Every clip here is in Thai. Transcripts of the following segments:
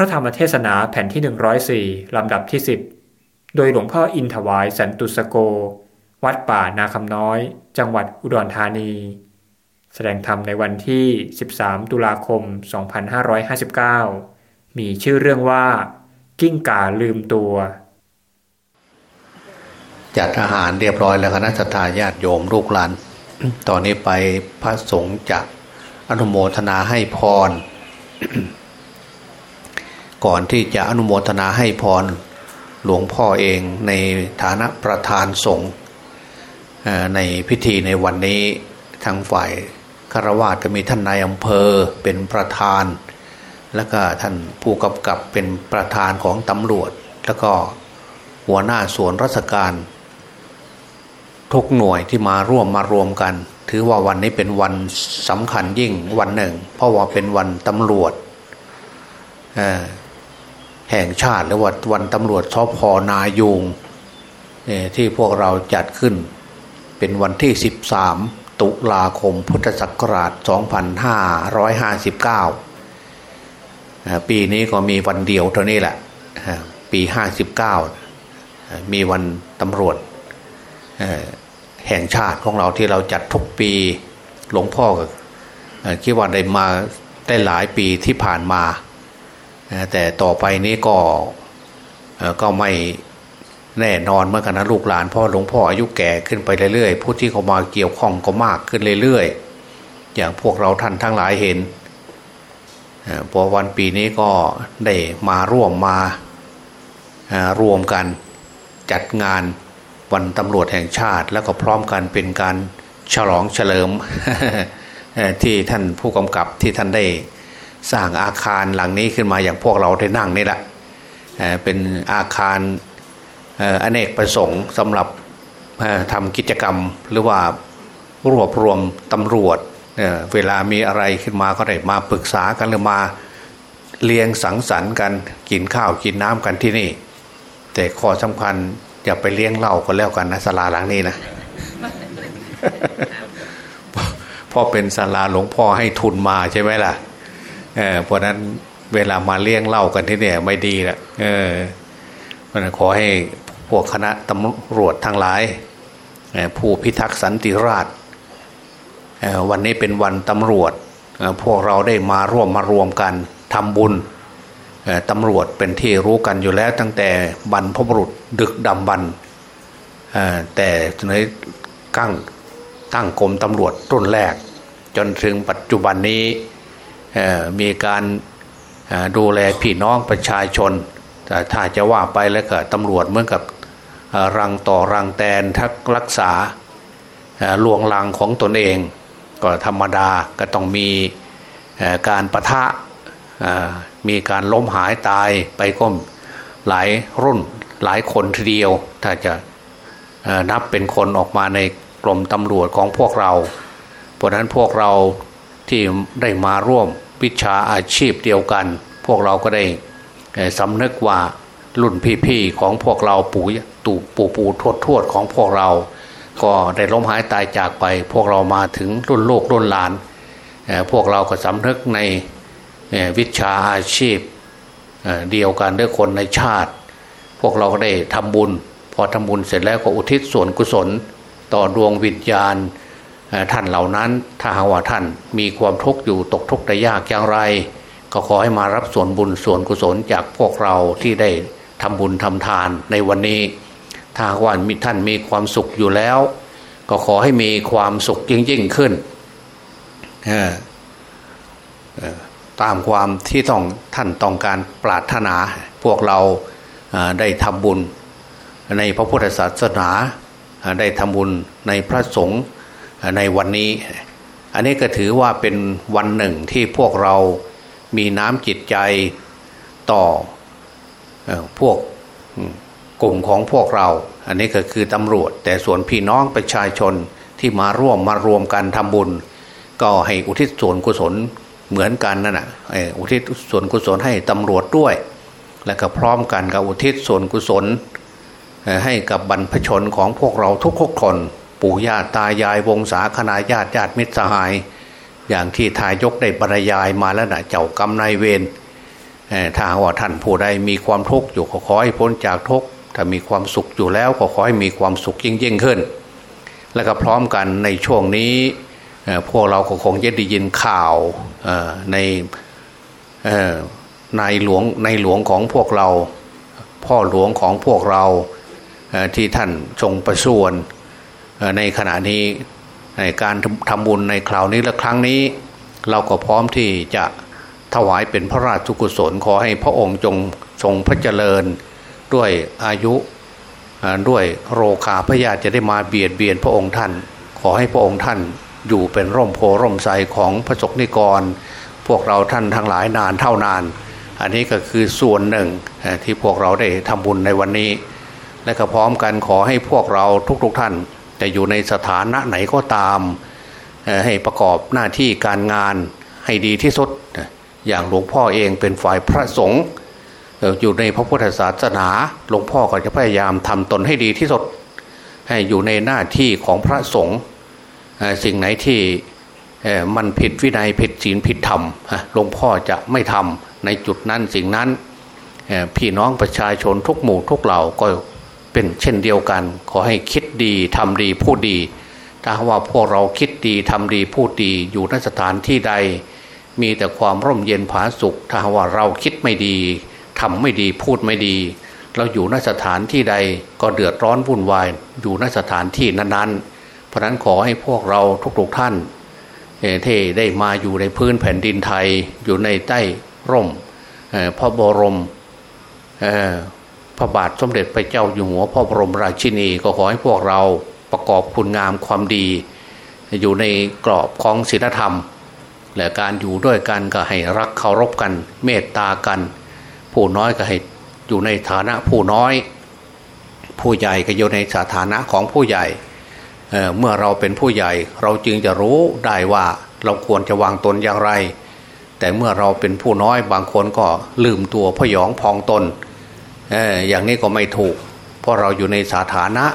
ระธรรมเทศนาแผ่นที่ 104 ลำดับที่ 10 โดยหลวงพ่ออินถวายสันตุสโก วัดป่านาคำน้อย จังหวัดอุดรธานี แสดงธรรมในวันที่ 13 ตุลาคม 2559 มีชื่อเรื่องว่า กิ้งก่าลืมตัว จัดอาหารเรียบร้อยแล้วคณะทาญาติโยมลูกหลาน ตอนนี้ไปพระสงฆ์จะอนุโมทนาให้พร ก่อนที่จะอนุโมทนาให้พรหลวงพ่อเองในฐานะประธานสงฆ์ในพิธีในวันนี้ทางฝ่ายคารวะก็มีท่านนายอำเภอเป็นประธาน แล้วก็ท่านผู้กำกับเป็นประธานของตำรวจ แล้วก็หัวหน้าส่วนราชการ ทุกหน่วยที่มาร่วมมารวมกัน ถือว่าวันนี้เป็นวันสำคัญยิ่งวันหนึ่ง เพราะว่าเป็นวันตำรวจ แห่งชาติหรือว่าวันตำรวจชอพอนายูงที่พวกเราจัดขึ้น เป็นวันที่ 13 ตุลาคมพุทธศักราช 2559 ปีนี้ก็มีวันเดียวเท่านี้แหละ ปี 59 มีวันตำรวจแห่งชาติของเราที่เราจัดทุกปีหลวงพ่อก็คิดว่าได้มาได้หลายปีที่ผ่านมา แต่ต่อไปนี้ก็ก็ไม่แน่นอนเมื่อกันนะลูกหลานพ่อหลวงพ่ออายุแก่ขึ้นไปเรื่อยๆผู้ที่เขามาเกี่ยวข้องก็มากขึ้นเรื่อยๆอย่างพวกเราท่านทั้งหลายเห็นพอวันปีนี้ก็ได้มาร่วมมารวมกันจัดงานวันตำรวจแห่งชาติ แล้วก็พร้อมกันเป็นการฉลองเฉลิมที่ท่านผู้กำกับที่ท่านได้ สร้างอาคารหลังนี้ขึ้นมาอย่างพวกเราได้นั่งนี่แหละเป็นอาคารอเนกประสงค์สำหรับทำกิจกรรมหรือว่ารวบรวมตำรวจเวลามีอะไรขึ้นมาก็ได้มาปรึกษากันหรือมาเลี้ยงสังสรรค์กันกินข้าวกินน้ำกันที่นี่ แต่ข้อสำคัญอย่าไปเลี้ยงเหล้าก็แล้วกันนะศาลาหลังนี้นะพ่อเป็นศาลาหลวงพ่อให้ทุนมาใช่ไหมล่ะ เพราะนั้นเวลามาเลี้ยงเล้ากันที่เนี่ยไม่ดีละเออเพราะนั้นขอให้พวกคณะตำรวจทั้งหลาย ผู้พิทักษ์สันติราษฎร์วันนี้เป็นวันตำรวจ พวกเราได้มาร่วมมารวมกันทำบุญตำรวจเป็นที่รู้กันอยู่แล้วตั้งแต่บรรพบุรุษดึกดำบรรแต่ในกั้งตั้งกรมตำรวจต้นแรก จนถึงปัจจุบันนี้ มีการดูแลพี่น้องประชาชนแต่ถ้าจะว่าไปแล้วก็ตำรวจเหมือนกับรังต่อรังแตนทักรักษาลวงลังของตนเอง ก็ธรรมดาก็ต้องมีการประทะมีการล้มหายตายไปก็หลายรุ่นหลายคนทีเดียว ถ้าจะนับเป็นคนออกมาในกรมตำรวจของพวกเรา เพราะนั้นพวกเรา ที่ได้มาร่วมวิชาอาชีพเดียวกัน พวกเราก็ได้สำนึกว่ารุ่นพี่ๆของพวกเราปู่ตู่ปู่ปู่ทวดทวดของพวกเรา ก็ได้ล้มหายตายจากไป พวกเรามาถึงรุ่นโลกรุ่นหลาน พวกเราก็สำนึกในวิชาอาชีพเดียวกันด้วยคนในชาติ พวกเราก็ได้ทำบุญ พอทำบุญเสร็จแล้วก็อุทิศส่วนกุศล ต่อดวงวิญญาณ ท่านเหล่านั้นถ้าหาว่าท่านมีความทุกข์อยู่ตกทุกข์ได้ยากอย่างไร ก็ขอให้มารับส่วนบุญส่วนกุศลจากพวกเราที่ได้ทำบุญทำทานในวันนี้ ถ้าว่ามีท่านมีความสุขอยู่แล้ว ก็ขอให้มีความสุขยิ่งยิ่งขึ้นตามความที่ต้องท่านต้องการปรารถนา พวกเราได้ทำบุญ ในพระพุทธศาสนาได้ทำบุญในพระสงฆ์ ในวันนี้ อันนี้ก็ถือว่าเป็นวันหนึ่งที่พวกเรามีน้ำจิตใจต่อพวกกลุ่มของพวกเรา อันนี้ก็คือตำรวจ แต่ส่วนพี่น้องประชาชนที่มาร่วมมารวมกันทำบุญ ก็ให้อุทิศส่วนกุศลเหมือนกันนั่นแหะอุทิศส่วนกุศลให้ตำรวจด้วย และก็พร้อมกันกับอุทิศส่วนกุศลให้กับบรรพชนของพวกเราทุกๆคน ปู่ย่าตายายวงศาคณาญาติญาติมิตรสหาย อย่างที่ทายกได้บรรยายมาแล้วนะเจ้ากรรมนายเวรถ้าว่าท่านผู้ใดมีความทุกข์อยู่ขอให้พ้นจากทุกข์ถ้ามีความสุขอยู่แล้วก็ขอให้มีความสุขยิ่งยิ่งขึ้น และก็พร้อมกันในช่วงนี้พวกเราก็คงจะได้ยินข่าวในในหลวงในหลวงของพวกเรา พ่อหลวงของพวกเราที่ท่านทรงประสวน ในขณะนี้ในการทำบุญในคราวนี้และครั้งนี้ เราก็พร้อมที่จะถวายเป็นพระราชกุศลขอให้พระองค์จงทรงพระเจริญด้วยอายุด้วยโรคาพยาจะได้มาเบียดเบียนพระองค์ท่าน ขอให้พระองค์ท่านอยู่เป็นร่มโพร่มใสของพระสกนิกร พวกเราท่านทั้งหลายนานเท่านาน อันนี้ก็คือส่วนหนึ่งที่พวกเราได้ทำบุญในวันนี้ และก็พร้อมกันขอให้พวกเราทุกๆทท่าน จะอยู่ในสถานะไหนก็ตามให้ประกอบหน้าที่การงานให้ดีที่สุด อย่างหลวงพ่อเองเป็นฝ่ายพระสงฆ์อยู่ในพระพุทธศาสนาหลวงพ่อก็จะพยายามทำตนให้ดีที่สุด ให้อยู่ในหน้าที่ของพระสงฆ์สิ่งไหนที่มันผิดวินัยผิดศีลผิดธรรมหลวงพ่อจะไม่ทำในจุดนั้นสิ่งนั้นพี่น้องประชาชนทุกหมู่ทุกเหล่าก็ เป็นเช่นเดียวกัน ขอให้คิดดีทำดีพูดดี ถ้าว่าพวกเราคิดดีทำดีพูดดีอยู่นสถานที่ใด มีแต่ความร่มเย็นผาสุข ถ้าว่าเราคิดไม่ดีทำไม่ดีพูดไม่ดี เราอยู่นสถานที่ใดก็เดือดร้อนวุ่นวายอยู่นสถานที่นั้นๆ เพราะนั้นขอให้พวกเราทุกๆท่านที่ได้มาอยู่ในพื้นแผ่นดินไทยอยู่ในใต้ร่มพระบรม พระบาทสมเด็จพระเจ้าอยู่หัวพ่อบรมราชินีก็ขอให้พวกเราประกอบคุณงามความดี อยู่ในกรอบของศีลธรรม และการอยู่ด้วยกันก็ให้รักเคารพกันเมตตากัน ผู้น้อยก็ให้อยู่ในฐานะผู้น้อย ผู้ใหญ่ก็อยู่ในสถานะของผู้ใหญ่เเมื่อเราเป็นผู้ใหญ่เราจึงจะรู้ได้ว่าเราควรจะวางตนอย่างไร แต่เมื่อเราเป็นผู้น้อยบางคนก็ลืมตัวพยองพองตน อย่างนี้ก็ไม่ถูก เพราะเราอยู่ในสาธารณะ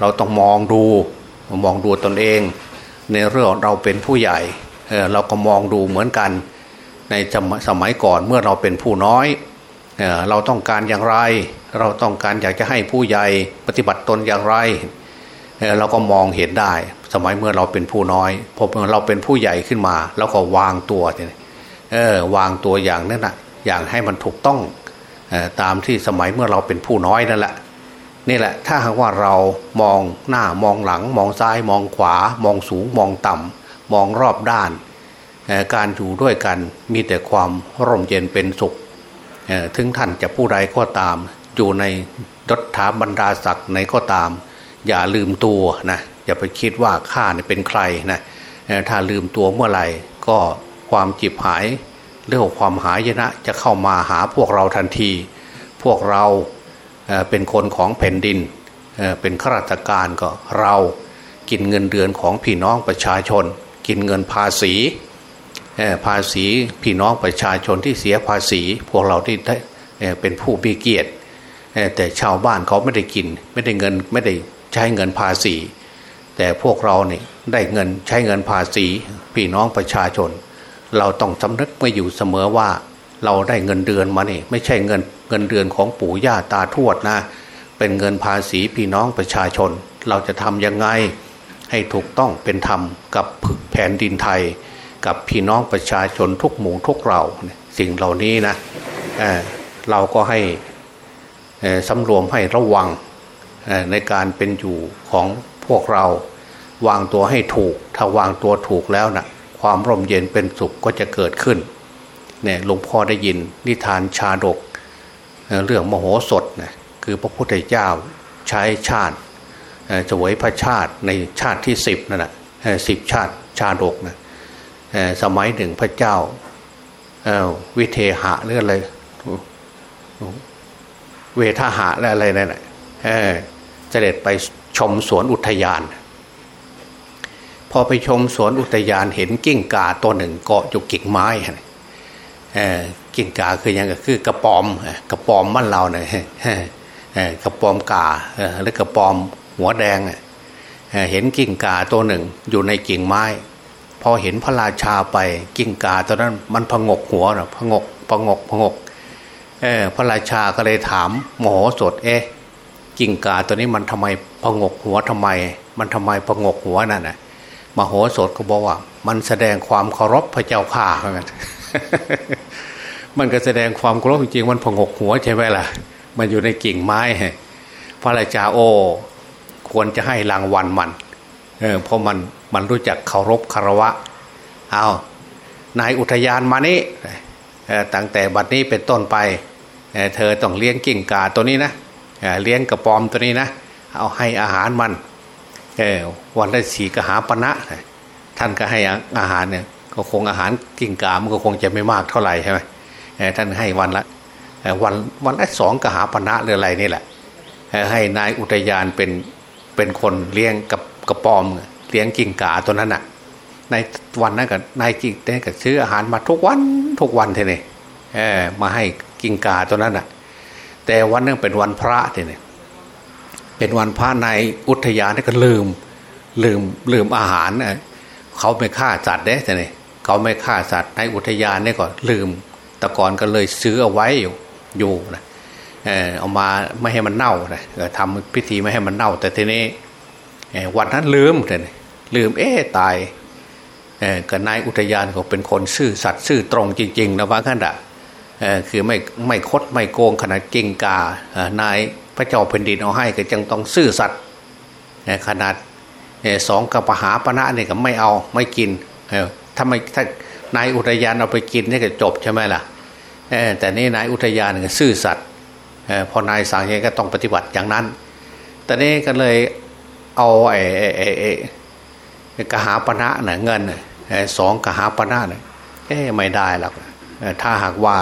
เราต้องมองดูมองดูตนเอง ในเรื่องเราเป็นผู้ใหญ่เราก็มองดูเหมือนกัน ในสมัยก่อนเมื่อเราเป็นผู้น้อยเราต้องการอย่างไร เราต้องการอยากจะให้ผู้ใหญ่ปฏิบัติตนอย่างไร เราก็มองเห็นได้ สมัยเมื่อเราเป็นผู้น้อยพอเราเป็นผู้ใหญ่ขึ้นมาเราก็วางตัวเออวางตัวอย่างนั้นนะอย่างให้มันถูกต้อง ตามที่สมัยเมื่อเราเป็นผู้น้อยนั่นแหละนี่แหละถ้าหากว่าเรามองหน้ามองหลัง มองซ้ายมองขวา มองสูงมองต่ำมองรอบด้าน การอยู่ด้วยกันมีแต่ความร่มเย็นเป็นสุขถึงท่านจะผู้ใดก็ตาม อยู่ในยศถาบรรดาศักดิ์ในก็ตาม อย่าลืมตัวนะอย่าไปคิดว่าข้าเป็นใครนะถ้าลืมตัวเมื่อไหร่ก็ความจิบหาย เรื่องความหายนะจะเข้ามาหาพวกเราทันที พวกเราเป็นคนของแผ่นดินเป็นข้าราชการก็เรากินเงินเดือนของพี่น้องประชาชน กินเงินภาษีภาษีพี่น้องประชาชนที่เสียภาษี พวกเราที่เป็นผู้มีเกียรติแต่ชาวบ้านเขาไม่ได้กิน ไม่ได้เงินไม่ได้ใช้เงินภาษี แต่พวกเราเนี่ยได้เงินใช้เงินภาษี พี่น้องประชาชน เราต้องสำนึกไว้อยู่เสมอว่า เราได้เงินเดือนมาเนี่ยไม่ใช่เงินเงินเดือนของปู่ย่าตาทวดนะ เป็นเงินภาษีพี่น้องประชาชน เราจะทำยังไงให้ถูกต้องเป็นธรรมกับแผ่นดินไทย กับพี่น้องประชาชนทุกหมู่ทุกเราสิ่งเหล่านี้นะเเราก็ให้สำรวมให้ระวังในการเป็นอยู่ของพวกเรา วางตัวให้ถูก ถ้าวางตัวถูกแล้วนะ ความร่มเย็นเป็นสุขก็จะเกิดขึ้นเนี่ยหลวงพ่อได้ยินนิทานชาดก เรื่องมโหสถนะคือพระพุทธเจ้าใช้ชาติจะไว้พระชาติในชาติที่สิบนั่นแหะสิบชาติชาดกนะสมัยหนึ่งพระเจ้าวิเทหะหรืออะไรเวทหะและอะไรนั่นแหละเสด็จไปชมสวนอุทยาน พอไปชมสวนอุทยานเห็นกิ้งกาตัวหนึ่งเกาะอยู่กิ่งไม้กิ้งกาคือยังก็คือกระปอมกระปอมมันเราเนี่ยกระปอมกาหรือกระปอมหัวแดงเห็นกิ้งกาตัวหนึ่งอยู่ในกิ่งไม้ พอเห็นพระราชาไปกิ้งกาตัวนั้นมันพงกหัวนะพงกพงกพงกพระราชาก็เลยถามหมโหสถเอ๊ะกิ่งกาตัวนี้มันทำไมพงกหัวทำไม มันทำไมพงกหัวนั่นน่ะ มโหสถก็บอกว่า มันแสดงความเคารพพระเจ้าข่าเหมือนกันมันก็แสดงความเคารพจริงๆมันพงกหัวใช่ไหมล่ะ มันอยู่ในกิ่งไม้พระราชาโอ ควรจะให้รางวัลมันเออเพราะมันมันรู้จักเคารพคารวะเอานายอุทยานมานี่ตั้งแต่บัดนี้เป็นต้นไปเเธอต้องเลี้ยงกิ่งกาตัวนี้นะเลี้ยงกระปอมตัวนี้นะ เอาให้อาหารมัน วันละสีกหาปณะท่านก็ให้อาหารเนี่ยก็คงอาหารกิ่งกามันก็คงจะไม่มากเท่าไหร่ใช่ไหมท่านให้วันละวันวันละสองกหาปณะหรืออะไรนี่แหละ ให้นายอุทยานเป็นเป็นคนเลี้ยงกับกระปอมเลี้ยงกิ่งกาตัวนั้นน่ะ ในวันนั้นกับนายกิ่งได้กับซื้ออาหารมาทุกวันทุกวันเท่นี่มาให้กิ่งกาตัวนั้นน่ะ แต่วันนึงเป็นวันพระเท่นี่ เป็นวันพระในอุทยานก็ลืมลืมลืมอาหารเเขาไม่ฆ่าสัตว์เด้แต่นี่เขาไม่ฆ่าสัตว์ในอุทยานนี่ก็ลืมตะกอนก็เลยซื้อเอาไว้อยู่อยู่นะเอามาไม่ให้มันเน่าเลยทำพิธีไม่ให้มันเน่า แต่ทีนี้วันนั้นลืมเลยลืมเอ๊ตายกับนายอุทยานเขาเป็นคนซื่อสัตย์ซื่อตรงจริง ๆ นะว่าขั้นดะคือไม่ไม่คดไม่โกงขนาดเก่งกานาย พระเจ้าแผ่นดินเอาให้ก็จังต้องซื่อสัตย์ขนาดสองกับปหาปณะเนี่ยก็ไม่เอาไม่กินถ้าไม่ถ้านายอุทยานเอาไปกินนี่ก็จบใช่ไหมล่ะแต่นี่นายอุทยานก็ซื่อสัตย์พอนายสั่งยังไงก็ต้องปฏิบัติอย่างนั้น แต่นี้ก็เลยเอาไอ้ไอ้ไอ้กหาปณะน่ะเงินสองกหาปณะน่ะเอ๊ไม่ได้หรอกถ้าหากว่า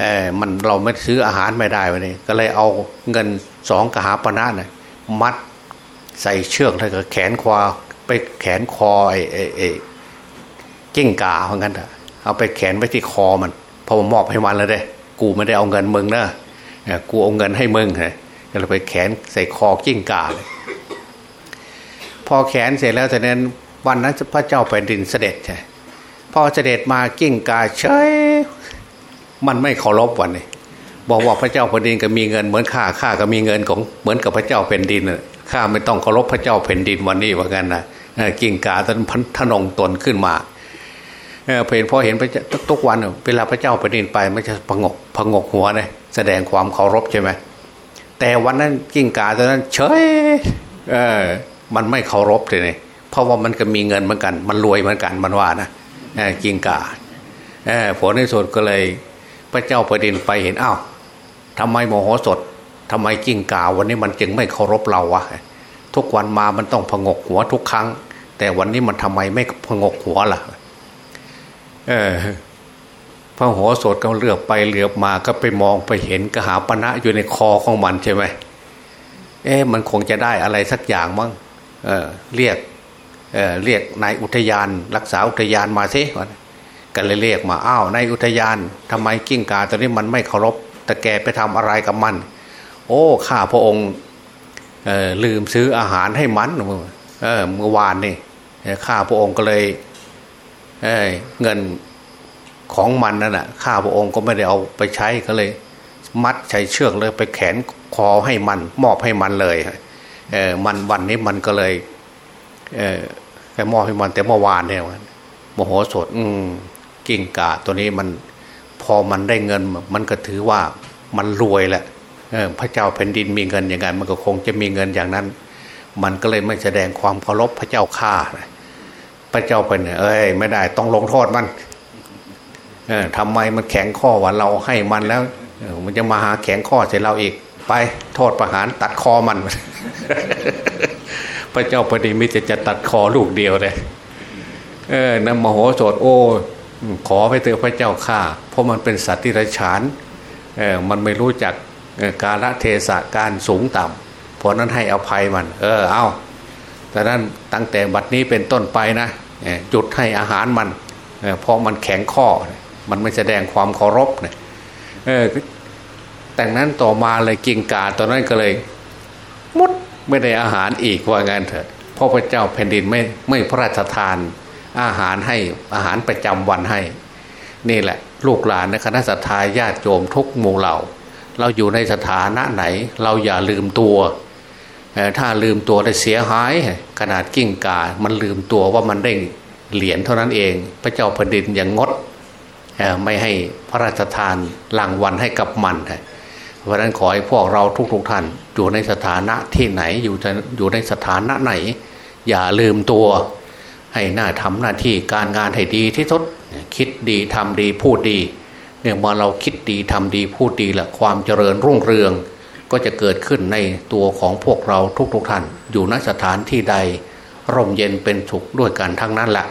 เออมันเราไม่ซื้ออาหารไม่ได้วันนี้ก็เลยเอาเงินสองกหาปณะน่ะมัดใส่เชือกแล้วก็แขนคอไปแขนคอไอ้ไอ้ไอ้กิ้งก่าเหมือนกันเถอะเอาไปแขวนไว้ที่คอมันพอมอบให้มันแล้วเด้กูไม่ได้เอาเงินมึงนะกูเอาเงินให้มึงไงก็เลยไปแขวนใส่คอกิ้งก่าเลยพอแขวนเสร็จแล้วแต่นั้นวันนั้นพระเจ้าแผ่นดินเสด็จใช่พอเสด็จมากิ้งก่าเฉย มันไม่เคารพวันนี้บอกว่าพระเจ้าแผ่นดินก็มีเงินเหมือนข้าข้าก็มีเงินของเหมือนกับพระเจ้าแผ่นดินข้าไม่ต้องเคารพพระเจ้าแผ่นดินวันนี้ว่ากันนะกิ้งก่าท่านพันทะนงตนขึ้นมาเพนพอเห็นพระทุกวันเวลาพระเจ้าแผ่นดินไปมันจะผงกผงกหัวเลยแสดงความเคารพใช่ไหมแต่วันนั้นกิ้งก่าตอนนั้นเฉยเออมันไม่เคารพเลยเพราะว่ามันก็มีเงินเหมือนกัน มันรวยเหมือนกันมันว่านะกิ้งก่าผลในสุดก็เลย พระเจ้าแผ่นดินไปเห็นอ้าวทำไมมโหสถทำไมกิ้งก่าวันนี้มันจึงไม่เคารพเราวะทุกวันมามันต้องพงกหัวทุกครั้ง แต่วันนี้มันทำไมไม่พงกหัวล่ะ เออพระโหสดก็เลือกไปเหลือบมาก็ไปมองไปเห็นกระหาปณะอยู่ในคอของมันใช่ไหมเอ๊ะมันคงจะได้อะไรสักอย่างมั้งเออเรียกเออเรียกนายอุทยาน รักษาอุทยานมาสิ กันเลยเรียกมาอ้าวนายอุทยานทำไมกิ้งกาตัวนี้มันไม่เคารพแต่แกไปทำอะไรกับมัน โอ้ข้าพระองค์ลืมซื้ออาหารให้มันเออเมื่อวานนี่ข้าพระองค์ก็เลยเเงินของมันนั่นแหะข้าพระองค์ก็ไม่ได้เอาไปใช้ก็เลย มัดใช้เชือกเลยไปแขนคอให้มัน มอบให้มันเลยเออมันวันนี้มันก็เลยเออแค่มอบให้มันแต่เมื่อวานเนี่ยโมโหสด อืม กิ่งกาตัวนี้มันพอมันได้เงินมันก็ถือว่ามันรวยแหละพระเจ้าแผ่นดินมีเงินอย่างนั้นมันก็คงจะมีเงินอย่างนั้น มันก็เลยไม่แสดงความเคารพพระเจ้าข้าพระเจ้าเป็นเอ้ยไม่ได้ต้องลงโทษมันเออทำไมมันแข็งข้อว่าเราให้มันแล้วมันจะมาหาแข็งข้อเสร็จเราอีกไปโทษประหารตัดคอมัน พระเจ้าปฏิมิตรจะตัดคอลูกเดียวเลยเออนำมโหสถโอ้ ขอไปเถอะพระเจ้าข้าเพราะมันเป็นสัตว์ที่ไร้ฉานเออมันไม่รู้จักกาลเทศะการสูงต่ำเพราะนั้นให้อภัยมัน เออเอาแต่นั้นตั้งแต่บัดนี้เป็นต้นไปนะจุดให้อาหารมันเพราะมันแข็งข้อ มันไม่แสดงความเคารพเนี่ยแต่นั้นต่อมาเลยกิงกาตอนนั้นก็เลยมุดไม่ได้อาหารอีกว่างั้นเถอะพ่อพระเจ้าแผ่นดินไม่ไม่พระราชทาน อาหารให้อาหารประจำวันให้ นี่แหละ ลูกหลานในคณะสัตยาญาติโยมทุกหมู่เหล่า เราอยู่ในสถานะไหน เราอย่าลืมตัวถ้าลืมตัวได้เสียหายขนาดกิ้งกา มันลืมตัวว่ามันได้เหรียญเท่านั้นเอง พระเจ้าแผ่นดินอย่างงดไม่ให้พระราชทานรางวัลให้กับมันเพราะนั้นขอให้พวกเราทุกๆทท่าน อยู่ในสถานะที่ไหนอยู่อยู่ในสถานะไหน อย่าลืมตัว ให้หน้าทำหน้าที่การงานให้ดีที่สุดคิดดีทำดีพูดดีเนี่ยมาเราคิดดีทำดีพูดดีแหละความเจริญรุ่งเรือง ก็จะเกิดขึ้นในตัวของพวกเราทุกๆทท่าน อยู่ณสถานที่ใด ร่มเย็นเป็นสุขด้วยกันทั้งนั้นแหละ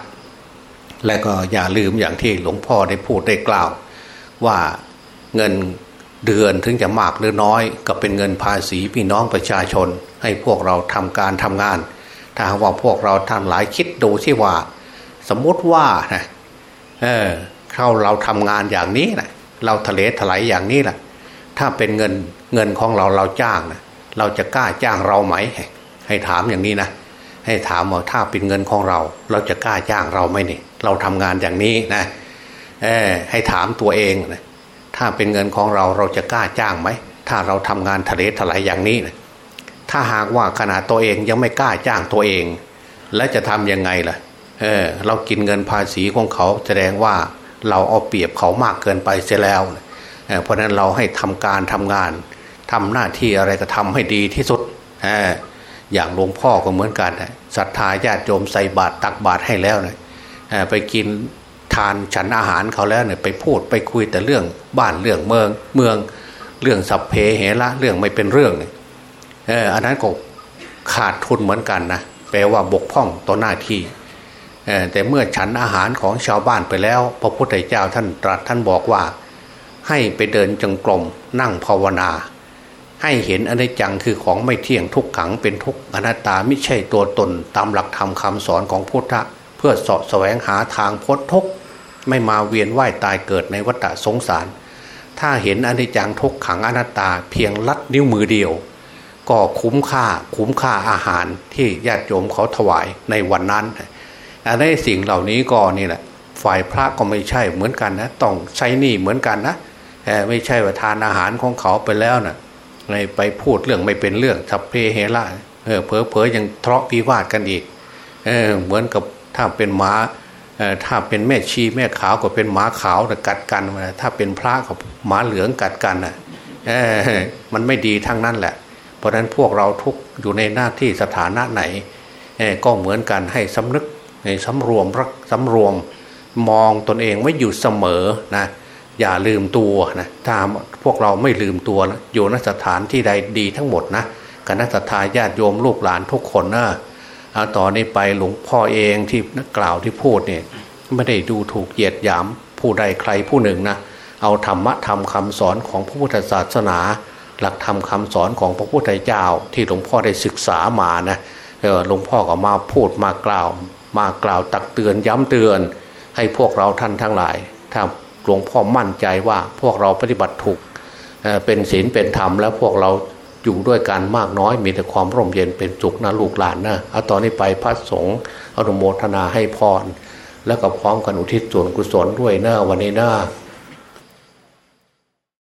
และก็อย่าลืมอย่างที่หลวงพ่อได้พูดได้กล่าว ว่าเงินเดือนถึงจะมากหรือน้อย ก็เป็นเงินภาษีพี่น้องประชาชน ให้พวกเราทำการทำงาน ถ้าว่าพวกเราท่านหลายคิดดูที่ว่า สมมติว่านะเออเขาเราทำงานอย่างนี้นะเราทะเลถลายอย่างนี้แหละถ้าเป็นเงินเงินของเราเราจ้างนะเราจะกล้าจ้างเราไหม ให้ถามอย่างนี้นะให้ถามว่าถ้าเป็นเงินของเรา เราจะกล้าจ้างเราไหมเนี่ยเราทำงานอย่างนี้นะเออให้ถามตัวเองนะถ้าเป็นเงินของเราเราจะกล้าจ้างไหม ถ้าเราทำงานทะเลถลายอย่างนี้นะ ถ้าหากว่าขนาดตัวเองยังไม่กล้าจ้างตัวเอง แล้วจะทํำยังไงล่ะเออเรากินเงินภาษีของเขาแสดงว่าเราเอาเปรียบเขามากเกินไปเสียแล้วเเพราะนั้นเราให้ทำการทำงานทำหน้าที่อะไรก็ทำให้ดีที่สุดอย่างหลวงพ่อก็เหมือนกันศรัทธาญาติโยมใส่บาตรตักบาตรให้แล้วนะไปกินทานฉันอาหารเขาแล้วเนี่ยไปพูดไปคุยแต่เรื่องบ้านเรื่องเมืองเมือง เรื่องสัพเพเหระเรื่องไม่เป็นเรื่องเนี่ย เอออันนั้นก็ขาดทุนเหมือนกันนะแปลว่าบกพร่องต่อหน้าที่แต่เมื่อฉันอาหารของชาวบ้านไปแล้ว พระพุทธเจ้าท่านตรัสท่านบอกว่า ให้ไปเดินจงกรมนั่งภาวนา ให้เห็นอนิจจังคือของไม่เที่ยงทุกขังเป็นทุกอนัตตาไม่ใช่ตัวตนตามหลักธรรมคาสอนของพุทธะ เพื่อสาะแสวงหาทางพ้นทุกข์ไม่มาเวียนว่ายตายเกิดในวัฏสงสาร ถ้าเห็นอนิจจังทุกขังอนัตตาเพียงลัดนิ้วมือเดียว ก็คุ้มค่าคุ้มค่าอาหารที่ญาติโยมเขาถวายในวันนั้นอันนี้สิ่งเหล่านี้ก็นี่แหละ ฝ่ายพระก็ไม่ใช่เหมือนกันนะต้องใช้นี่เหมือนกันนะไม่ใช่ว่าทานอาหารของเขาไปแล้วนะ่ะไปพูดเรื่องไม่เป็นเรื่องสัพเพเฮระเออเพอเพอยังทะเลาะวิวาทกันอีกเออเหมือนกับถ้าเป็นม้าถ้าเป็นแม่ชีแม่ขาวก็เป็นหมาขาวกัดกัน ถ้าเป็นพระก็หมาเหลืองกัดกันอะมันไม่ดีทั้งนั้นแหละ ราะฉะนั้นพวกเราทุกอยู่ในหน้าที่สถานะไหน ก็เหมือนกันให้สำนึกในสำรวมรักสำรวมมองตนเองไว้อยู่เสมอนะอย่าลืมตัวนะถ้าพวกเราไม่ลืมตัวนะอยู่นสถานที่ใดดีทั้งหมดนะคณะทาญาติโยมลูกหลานทุกคนนะต่อนนี้ไปหลวงพ่อเองที่กกล่าวที่พูดเนี่ยไม่ได้ดูถูกเหยียดหยามผู้ใดใครผู้หนึ่งนะเอาธรรมะธรรมคำสอนของพระพุทธศาสนา หลักธรรมคาสอนของพระพุทธเจ้าที่หลวงพ่อได้ศึกษามานะหลวงพ่อก็มาพูดมากล่าว มากล่าวตักเตือนย้ำเตือน ให้พวกเราท่านทั้งหลาย ถ้าหลวงพ่อมั่นใจว่าพวกเราปฏิบัติถูกเป็นศีลเป็นธรรมแล้วพวกเราอยู่ด้วยกันมากน้อย มีแต่ความร่มเย็นเป็นสุขนะลูกหลานนะเอาตอนนี้ไปพระสงฆ์อนุโมทนาให้พรแล้วก็พร้อมกันอุทิศส่วนกุศลด้วยนะวันนี้นะ